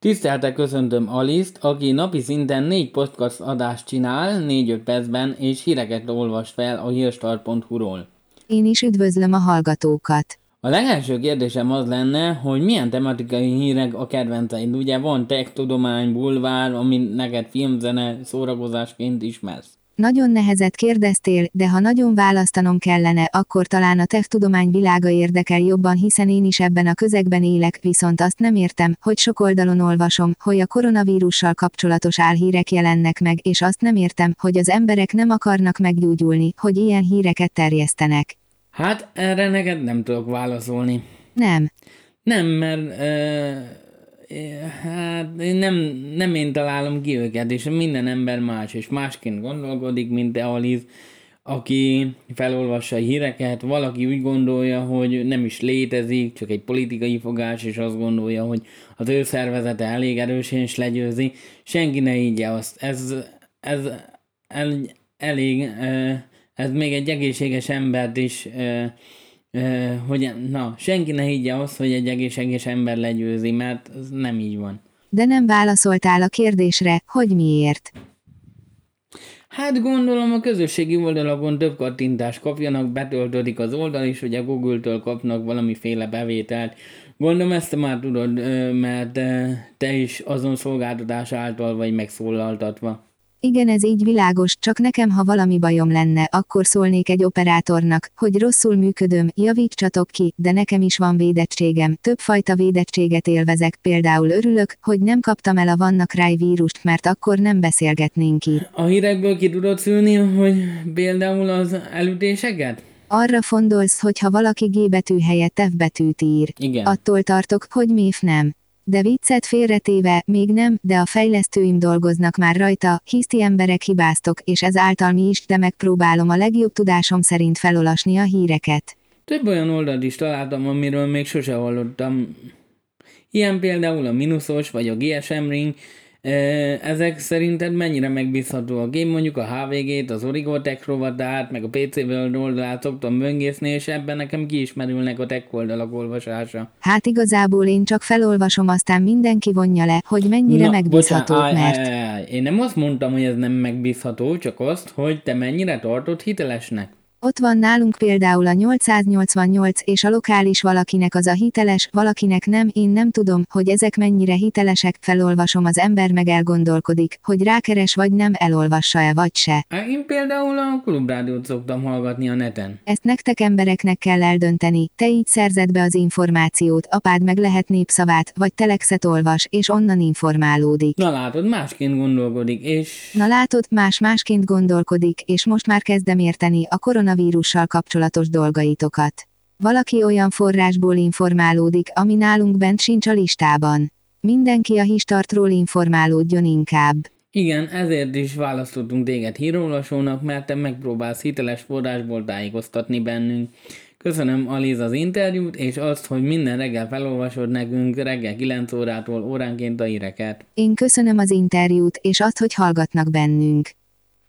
Tiszteltek köszöntöm Aliszt, aki napi szinten négy podcast adást csinál, 4-5 percben, és híreket olvas fel a hírstar.hu-ról. Én is üdvözlöm a hallgatókat. A legelső kérdésem az lenne, hogy milyen tematikai hírek a kedvenceid. Ugye van tech, tudomány, bulvár, ami neked filmzene szórakozásként ismersz. Nagyon nehezet kérdeztél, de ha nagyon választanom kellene, akkor talán a tudomány világa érdekel jobban, hiszen én is ebben a közegben élek, viszont azt nem értem, hogy sok oldalon olvasom, hogy a koronavírussal kapcsolatos álhírek jelennek meg, és azt nem értem, hogy az emberek nem akarnak meggyógyulni, hogy ilyen híreket terjesztenek. Hát erre neked nem tudok válaszolni. Nem. Nem, mert... Uh hát nem, nem én találom ki őket, és minden ember más, és másként gondolkodik, mint te, Aliz, aki felolvassa a híreket, valaki úgy gondolja, hogy nem is létezik, csak egy politikai fogás, és azt gondolja, hogy az ő szervezete elég erősen is legyőzi. Senki ne így azt. Ez, ez el, elég, ez még egy egészséges embert is hogy na, senki ne higgye azt, hogy egy egészséges ember legyőzi, mert ez nem így van. De nem válaszoltál a kérdésre, hogy miért. Hát gondolom a közösségi oldalakon több kattintást kapjanak, betöltődik az oldal, és hogy a Google-től kapnak valamiféle bevételt. Gondolom ezt már tudod, mert te is azon szolgáltatás által vagy megszólaltatva. Igen, ez így világos, csak nekem ha valami bajom lenne, akkor szólnék egy operátornak, hogy rosszul működöm, javítsatok ki, de nekem is van védettségem, többfajta védettséget élvezek, például örülök, hogy nem kaptam el a vannak ráj vírust, mert akkor nem beszélgetnénk ki. A hírekből ki tudod szülni, hogy például az elütéseket? Arra fondolsz, hogy ha valaki G betű helyett F betűt ír. Igen. Attól tartok, hogy méf nem. De viccet félretéve, még nem, de a fejlesztőim dolgoznak már rajta, hiszti emberek hibáztok, és ezáltal mi is, de megpróbálom a legjobb tudásom szerint felolasni a híreket. Több olyan oldalt is találtam, amiről még sose hallottam. Ilyen például a Minusos vagy a GSM Ring, ezek szerinted mennyire megbízhatóak? Én mondjuk a HVG-t, az Origo Tech rovatát, meg a PC World oldalát szoktam böngészni, és ebben nekem kiismerülnek a tech oldalak olvasása. Hát igazából én csak felolvasom, aztán mindenki vonja le, hogy mennyire Na, megbízható, bocsán, mert... Áj, áj, áj. Én nem azt mondtam, hogy ez nem megbízható, csak azt, hogy te mennyire tartod hitelesnek. Ott van nálunk például a 888 és a lokális valakinek az a hiteles, valakinek nem, én nem tudom, hogy ezek mennyire hitelesek, felolvasom az ember meg elgondolkodik, hogy rákeres vagy nem elolvassa-e vagy se. Én például a klubrádiót szoktam hallgatni a neten. Ezt nektek embereknek kell eldönteni, te így szerzed be az információt, apád meg lehet népszavát, vagy telexet olvas, és onnan informálódik. Na látod, másként gondolkodik, és... Na látod, más másként gondolkodik, és most már kezdem érteni a koronavírus koronavírussal kapcsolatos dolgaitokat. Valaki olyan forrásból informálódik, ami nálunk bent sincs a listában. Mindenki a histartról informálódjon inkább. Igen, ezért is választottunk téged hírolvasónak, mert te megpróbálsz hiteles forrásból tájékoztatni bennünk. Köszönöm Aliz az interjút, és azt, hogy minden reggel felolvasod nekünk reggel 9 órától óránként a híreket. Én köszönöm az interjút, és azt, hogy hallgatnak bennünk.